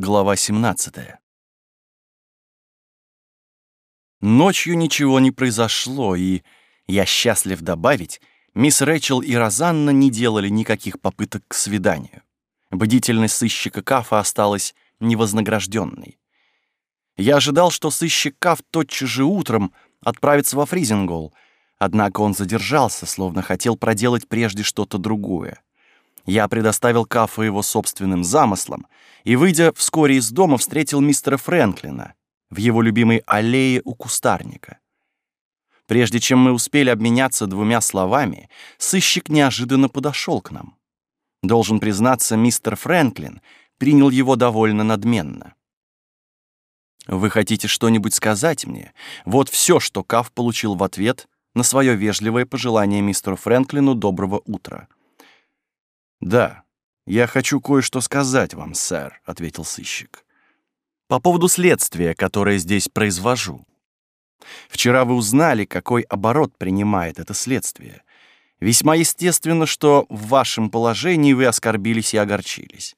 Глава 17. Ночью ничего не произошло, и, я счастлив добавить, мисс Рэчел и Розанна не делали никаких попыток к свиданию. Бдительность сыщика Кафа осталась невознагражденной. Я ожидал, что сыщик Каф тотчас же утром отправится во Фризингол, однако он задержался, словно хотел проделать прежде что-то другое. Я предоставил Кафу его собственным замыслам и, выйдя вскоре из дома, встретил мистера Фрэнклина в его любимой аллее у кустарника. Прежде чем мы успели обменяться двумя словами, сыщик неожиданно подошел к нам. Должен признаться, мистер Фрэнклин принял его довольно надменно. «Вы хотите что-нибудь сказать мне?» Вот все, что Каф получил в ответ на свое вежливое пожелание мистеру Фрэнклину доброго утра. «Да, я хочу кое-что сказать вам, сэр», — ответил сыщик. «По поводу следствия, которое здесь произвожу. Вчера вы узнали, какой оборот принимает это следствие. Весьма естественно, что в вашем положении вы оскорбились и огорчились.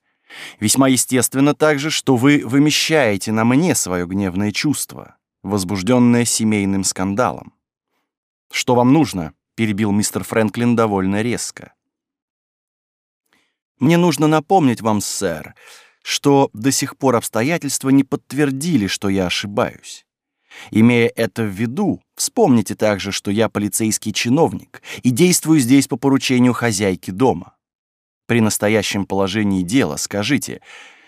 Весьма естественно также, что вы вымещаете на мне свое гневное чувство, возбужденное семейным скандалом. «Что вам нужно?» — перебил мистер Фрэнклин довольно резко. Мне нужно напомнить вам, сэр, что до сих пор обстоятельства не подтвердили, что я ошибаюсь. Имея это в виду, вспомните также, что я полицейский чиновник и действую здесь по поручению хозяйки дома. При настоящем положении дела скажите,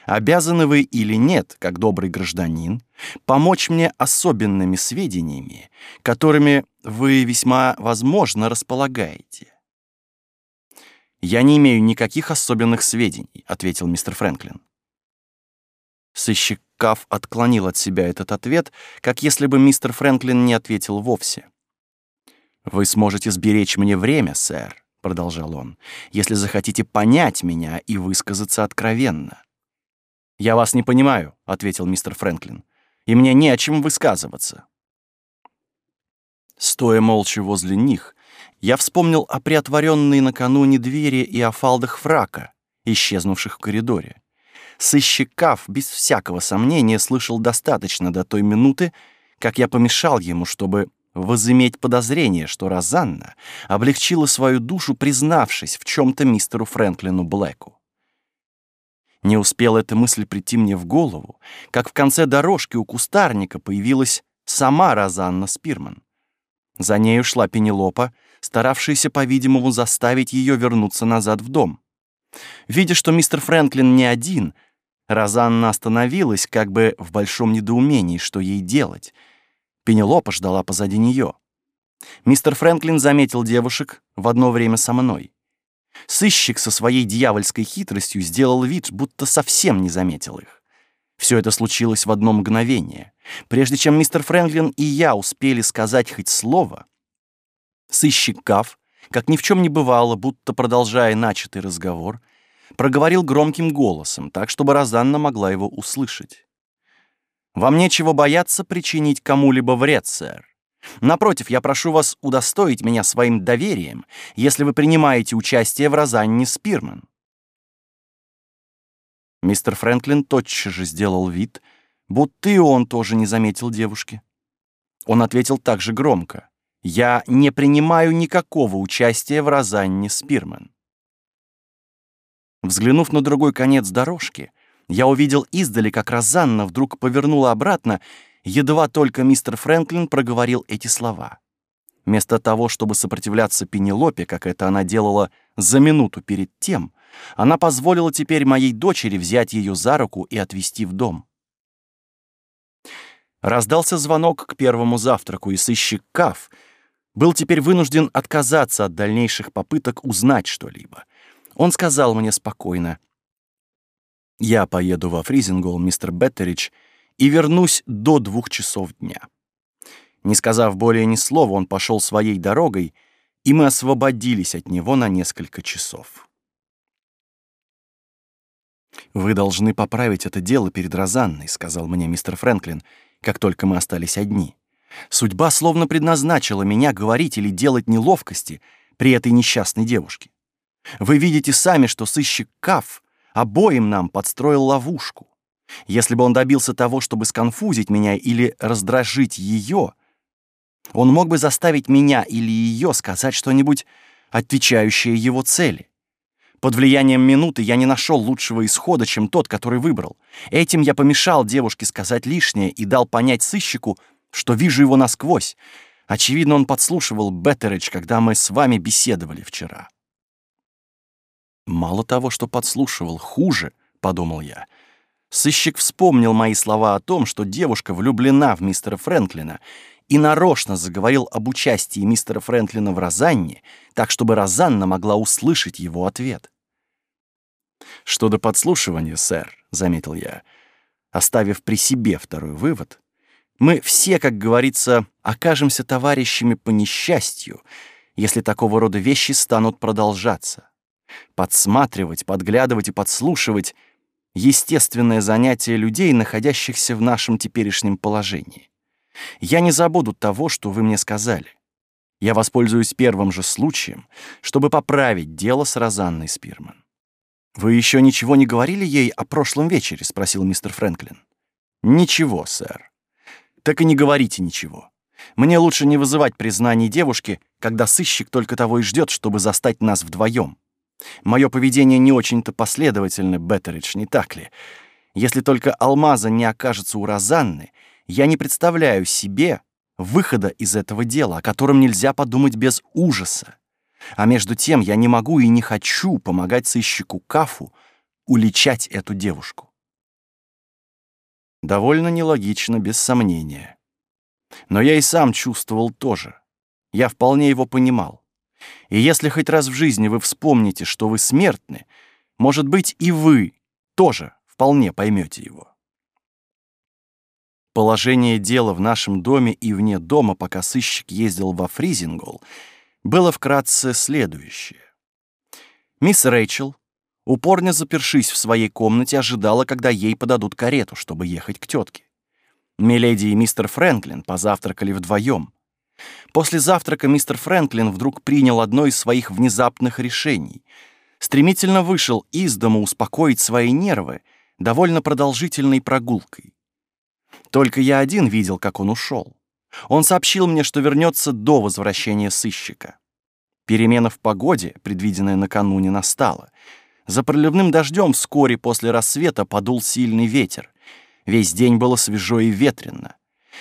обязаны вы или нет, как добрый гражданин, помочь мне особенными сведениями, которыми вы весьма возможно располагаете. «Я не имею никаких особенных сведений», — ответил мистер Фрэнклин. Сыщик Каф отклонил от себя этот ответ, как если бы мистер Фрэнклин не ответил вовсе. «Вы сможете сберечь мне время, сэр», — продолжал он, «если захотите понять меня и высказаться откровенно». «Я вас не понимаю», — ответил мистер Фрэнклин, «и мне не о чем высказываться». Стоя молча возле них, я вспомнил о приотворенной накануне двери и о фалдах фрака, исчезнувших в коридоре. Сыщик Каф, без всякого сомнения, слышал достаточно до той минуты, как я помешал ему, чтобы возыметь подозрение, что Розанна облегчила свою душу, признавшись в чем-то мистеру Фрэнклину Блэку. Не успела эта мысль прийти мне в голову, как в конце дорожки у кустарника появилась сама Розанна Спирман. За ней ушла Пенелопа, старавшаяся, по-видимому, заставить ее вернуться назад в дом. Видя, что мистер Фрэнклин не один, Розанна остановилась как бы в большом недоумении, что ей делать. Пенелопа ждала позади нее. Мистер Фрэнклин заметил девушек в одно время со мной. Сыщик со своей дьявольской хитростью сделал вид, будто совсем не заметил их. Все это случилось в одно мгновение. Прежде чем мистер Фрэнклин и я успели сказать хоть слово, Сыщик Каф, как ни в чем не бывало, будто продолжая начатый разговор, проговорил громким голосом, так, чтобы Розанна могла его услышать. «Вам нечего бояться причинить кому-либо вред, сэр. Напротив, я прошу вас удостоить меня своим доверием, если вы принимаете участие в Розанне Спирман». Мистер Фрэнклин тотчас же сделал вид, будто и он тоже не заметил девушки. Он ответил так же громко. Я не принимаю никакого участия в Розанне Спирман. Взглянув на другой конец дорожки, я увидел издали, как Розанна вдруг повернула обратно, едва только мистер Фрэнклин проговорил эти слова. Вместо того, чтобы сопротивляться Пенелопе, как это она делала за минуту перед тем, она позволила теперь моей дочери взять ее за руку и отвезти в дом. Раздался звонок к первому завтраку, и сыщик Каф — был теперь вынужден отказаться от дальнейших попыток узнать что-либо. Он сказал мне спокойно, «Я поеду во Фризингол, мистер Беттерич, и вернусь до двух часов дня». Не сказав более ни слова, он пошел своей дорогой, и мы освободились от него на несколько часов. «Вы должны поправить это дело перед Розанной», — сказал мне мистер Фрэнклин, как только мы остались одни. Судьба словно предназначила меня говорить или делать неловкости при этой несчастной девушке. Вы видите сами, что сыщик Каф обоим нам подстроил ловушку. Если бы он добился того, чтобы сконфузить меня или раздражить ее, он мог бы заставить меня или ее сказать что-нибудь, отвечающее его цели. Под влиянием минуты я не нашел лучшего исхода, чем тот, который выбрал. Этим я помешал девушке сказать лишнее и дал понять сыщику, что вижу его насквозь. Очевидно, он подслушивал Беттеридж, когда мы с вами беседовали вчера. Мало того, что подслушивал, хуже, — подумал я. Сыщик вспомнил мои слова о том, что девушка влюблена в мистера Фрэнклина, и нарочно заговорил об участии мистера Фрэнклина в Розанне, так чтобы Розанна могла услышать его ответ. «Что до подслушивания, сэр», — заметил я, оставив при себе второй вывод, «мы все, как говорится, окажемся товарищами по несчастью, если такого рода вещи станут продолжаться. Подсматривать, подглядывать и подслушивать — естественное занятие людей, находящихся в нашем теперешнем положении. Я не забуду того, что вы мне сказали. Я воспользуюсь первым же случаем, чтобы поправить дело с Розанной Спирман. «Вы еще ничего не говорили ей о прошлом вечере?» — спросил мистер Фрэнклин. «Ничего, сэр». «Так и не говорите ничего. Мне лучше не вызывать признаний девушки, когда сыщик только того и ждет, чтобы застать нас вдвоем. Мое поведение не очень-то последовательно, Беттеридж, не так ли? Если только алмаза не окажется у Розанны, я не представляю себе выхода из этого дела, о котором нельзя подумать без ужаса. А между тем я не могу и не хочу помогать сыщику Кафу уличать эту девушку. Довольно нелогично, без сомнения. Но я и сам чувствовал тоже. Я вполне его понимал. И если хоть раз в жизни вы вспомните, что вы смертны, может быть, и вы тоже вполне поймете его. Положение дела в нашем доме и вне дома, пока сыщик ездил во Фризингол, было вкратце следующее. Мисс Рэйчел, упорно запершись в своей комнате, ожидала, когда ей подадут карету, чтобы ехать к тетке. Миледи и мистер Фрэнклин позавтракали вдвоем. После завтрака мистер Фрэнклин вдруг принял одно из своих внезапных решений. Стремительно вышел из дома успокоить свои нервы довольно продолжительной прогулкой. Только я один видел, как он ушел. Он сообщил мне, что вернется до возвращения сыщика. Перемена в погоде, предвиденная накануне, настала. За проливным дождем вскоре после рассвета подул сильный ветер. Весь день было свежо и ветрено.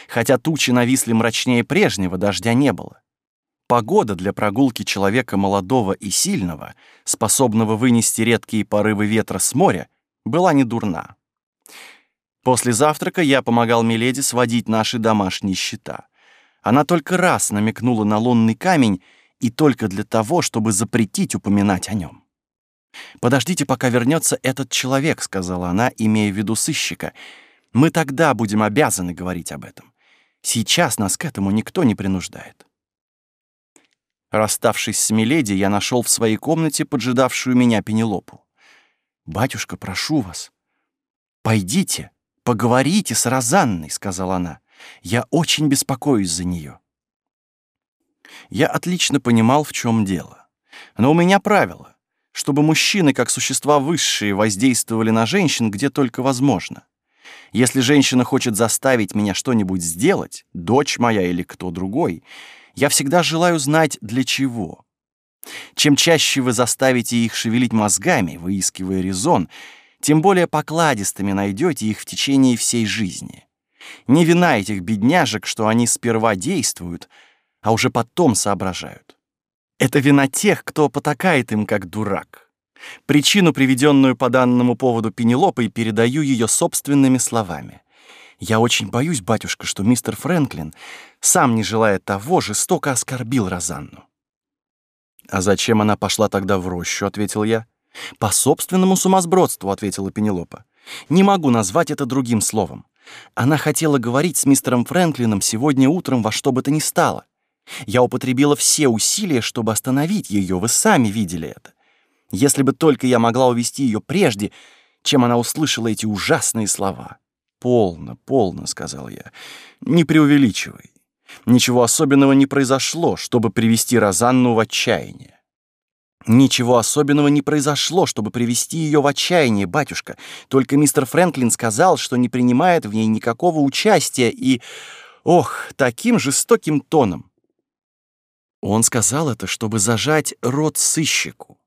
Хотя тучи нависли мрачнее прежнего, дождя не было. Погода для прогулки человека молодого и сильного, способного вынести редкие порывы ветра с моря, была не дурна. После завтрака я помогал Миледи сводить наши домашние счета. Она только раз намекнула на лунный камень и только для того, чтобы запретить упоминать о нем. «Подождите, пока вернется этот человек», — сказала она, имея в виду сыщика. «Мы тогда будем обязаны говорить об этом. Сейчас нас к этому никто не принуждает». Расставшись с Миледи, я нашел в своей комнате поджидавшую меня Пенелопу. «Батюшка, прошу вас, пойдите», «Поговорите с Розанной», — сказала она. «Я очень беспокоюсь за нее». Я отлично понимал, в чем дело. Но у меня правило, чтобы мужчины, как существа высшие, воздействовали на женщин где только возможно. Если женщина хочет заставить меня что-нибудь сделать, дочь моя или кто другой, я всегда желаю знать, для чего. Чем чаще вы заставите их шевелить мозгами, выискивая резон, тем более покладистыми найдете их в течение всей жизни. Не вина этих бедняжек, что они сперва действуют, а уже потом соображают. Это вина тех, кто потакает им как дурак. Причину, приведенную по данному поводу Пенелопой, передаю ее собственными словами. Я очень боюсь, батюшка, что мистер Фрэнклин, сам не желая того, жестоко оскорбил Розанну. «А зачем она пошла тогда в рощу?» — ответил я. «По собственному сумасбродству», — ответила Пенелопа. «Не могу назвать это другим словом. Она хотела говорить с мистером Фрэнклином сегодня утром во что бы то ни стало. Я употребила все усилия, чтобы остановить ее, вы сами видели это. Если бы только я могла увести ее прежде, чем она услышала эти ужасные слова». «Полно, полно», — сказал я. «Не преувеличивай. Ничего особенного не произошло, чтобы привести Розанну в отчаяние. Ничего особенного не произошло, чтобы привести ее в отчаяние, батюшка. Только мистер Фрэнклин сказал, что не принимает в ней никакого участия и... Ох, таким жестоким тоном. Он сказал это, чтобы зажать рот сыщику.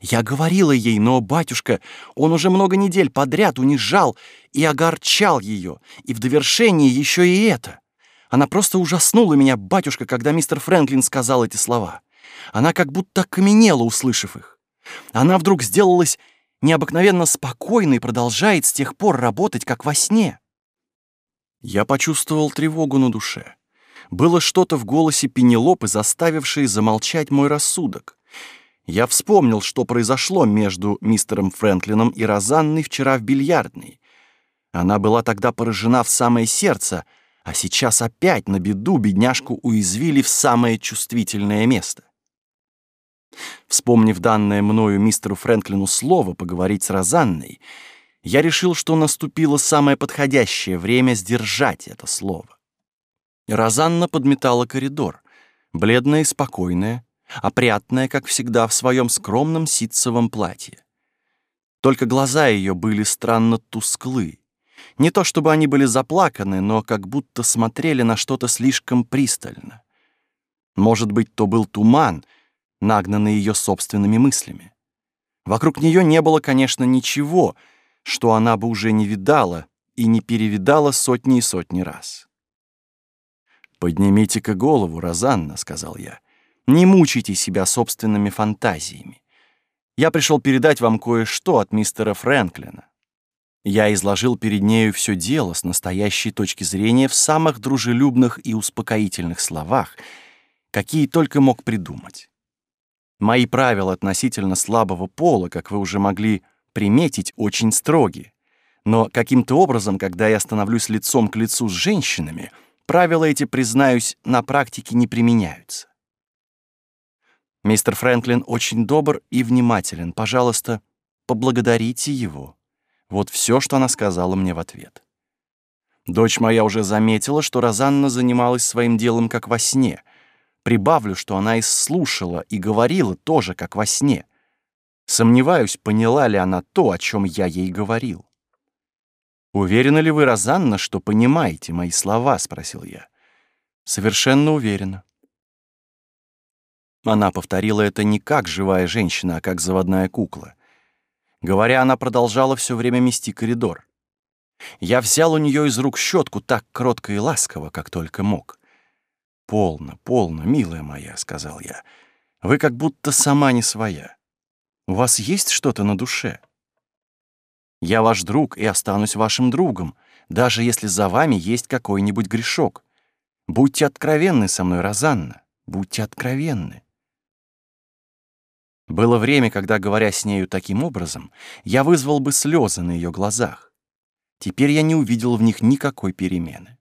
Я говорила ей, но, батюшка, он уже много недель подряд унижал и огорчал ее, и в довершении еще и это. Она просто ужаснула меня, батюшка, когда мистер Фрэнклин сказал эти слова. Она как будто каменела, услышав их. Она вдруг сделалась необыкновенно спокойной и продолжает с тех пор работать, как во сне. Я почувствовал тревогу на душе. Было что-то в голосе Пенелопы, заставившее замолчать мой рассудок. Я вспомнил, что произошло между мистером Фрэнклином и Розанной вчера в бильярдной. Она была тогда поражена в самое сердце, а сейчас опять на беду бедняжку уязвили в самое чувствительное место. Вспомнив данное мною мистеру Фрэнклину слово поговорить с Розанной, я решил, что наступило самое подходящее время сдержать это слово. Розанна подметала коридор, бледная и спокойная, опрятная, как всегда, в своем скромном ситцевом платье. Только глаза ее были странно тусклы. Не то чтобы они были заплаканы, но как будто смотрели на что-то слишком пристально. Может быть, то был туман, нагнанный ее собственными мыслями. Вокруг нее не было, конечно, ничего, что она бы уже не видала и не перевидала сотни и сотни раз. «Поднимите-ка голову, Розанна», — сказал я. Не мучайте себя собственными фантазиями. Я пришел передать вам кое-что от мистера Фрэнклина. Я изложил перед нею все дело с настоящей точки зрения в самых дружелюбных и успокоительных словах, какие только мог придумать. Мои правила относительно слабого пола, как вы уже могли приметить, очень строги. Но каким-то образом, когда я становлюсь лицом к лицу с женщинами, правила эти, признаюсь, на практике не применяются. Мистер Фрэнклин очень добр и внимателен. Пожалуйста, поблагодарите его. Вот все, что она сказала мне в ответ. Дочь моя уже заметила, что Розанна занималась своим делом как во сне. Прибавлю, что она и слушала, и говорила тоже как во сне. Сомневаюсь, поняла ли она то, о чем я ей говорил. «Уверены ли вы, Розанна, что понимаете мои слова?» — спросил я. «Совершенно уверена. Она повторила это не как живая женщина, а как заводная кукла. Говоря, она продолжала все время мести коридор. Я взял у нее из рук щетку так кротко и ласково, как только мог. «Полно, полно, милая моя», — сказал я. «Вы как будто сама не своя. У вас есть что-то на душе? Я ваш друг и останусь вашим другом, даже если за вами есть какой-нибудь грешок. Будьте откровенны со мной, Розанна, будьте откровенны. Было время, когда, говоря с нею таким образом, я вызвал бы слезы на ее глазах. Теперь я не увидел в них никакой перемены.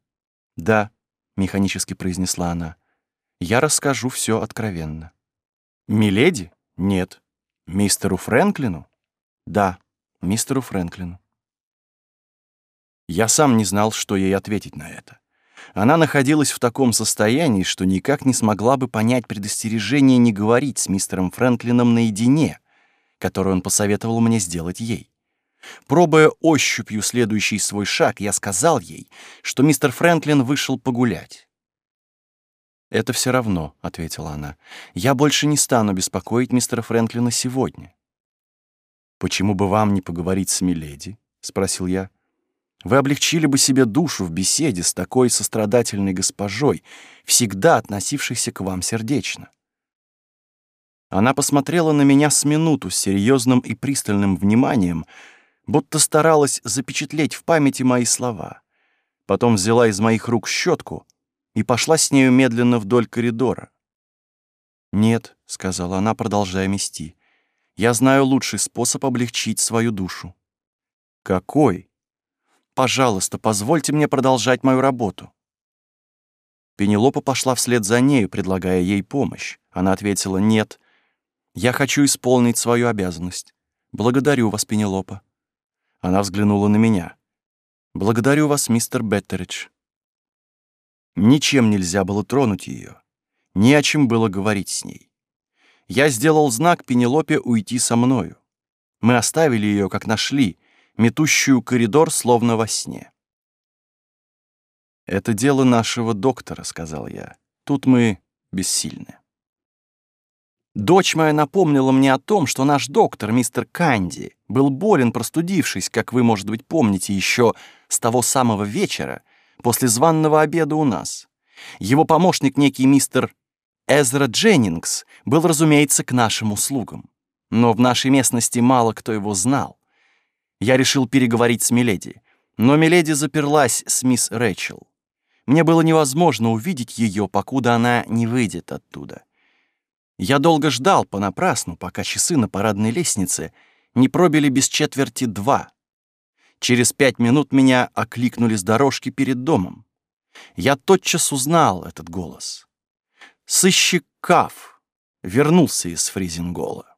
«Да», — механически произнесла она, — «я расскажу все откровенно». «Миледи? Нет. Мистеру Фрэнклину? Да, мистеру Фрэнклину». Я сам не знал, что ей ответить на это. Она находилась в таком состоянии, что никак не смогла бы понять предостережение не говорить с мистером Фрэнклином наедине, которое он посоветовал мне сделать ей. Пробуя ощупью следующий свой шаг, я сказал ей, что мистер Фрэнклин вышел погулять. «Это все равно», — ответила она. «Я больше не стану беспокоить мистера Фрэнклина сегодня». «Почему бы вам не поговорить с Миледи?» — спросил я. Вы облегчили бы себе душу в беседе с такой сострадательной госпожой, всегда относившейся к вам сердечно. Она посмотрела на меня с минуту с серьезным и пристальным вниманием, будто старалась запечатлеть в памяти мои слова. Потом взяла из моих рук щетку и пошла с нею медленно вдоль коридора. «Нет», — сказала она, продолжая мести, — «я знаю лучший способ облегчить свою душу». «Какой?» Пожалуйста, позвольте мне продолжать мою работу». Пенелопа пошла вслед за нею, предлагая ей помощь. Она ответила «Нет, я хочу исполнить свою обязанность. Благодарю вас, Пенелопа». Она взглянула на меня. «Благодарю вас, мистер Беттеридж». Ничем нельзя было тронуть ее, ни о чем было говорить с ней. Я сделал знак Пенелопе уйти со мною. Мы оставили ее, как нашли, метущую коридор, словно во сне. «Это дело нашего доктора», — сказал я. «Тут мы бессильны». Дочь моя напомнила мне о том, что наш доктор, мистер Канди, был болен, простудившись, как вы, может быть, помните, еще с того самого вечера, после званного обеда у нас. Его помощник, некий мистер Эзра Дженнингс, был, разумеется, к нашим услугам. Но в нашей местности мало кто его знал. Я решил переговорить с Миледи, но Миледи заперлась с мисс Рэчел. Мне было невозможно увидеть ее, покуда она не выйдет оттуда. Я долго ждал понапрасну, пока часы на парадной лестнице не пробили без четверти два. Через пять минут меня окликнули с дорожки перед домом. Я тотчас узнал этот голос. Сыщик Каф вернулся из Фризингола.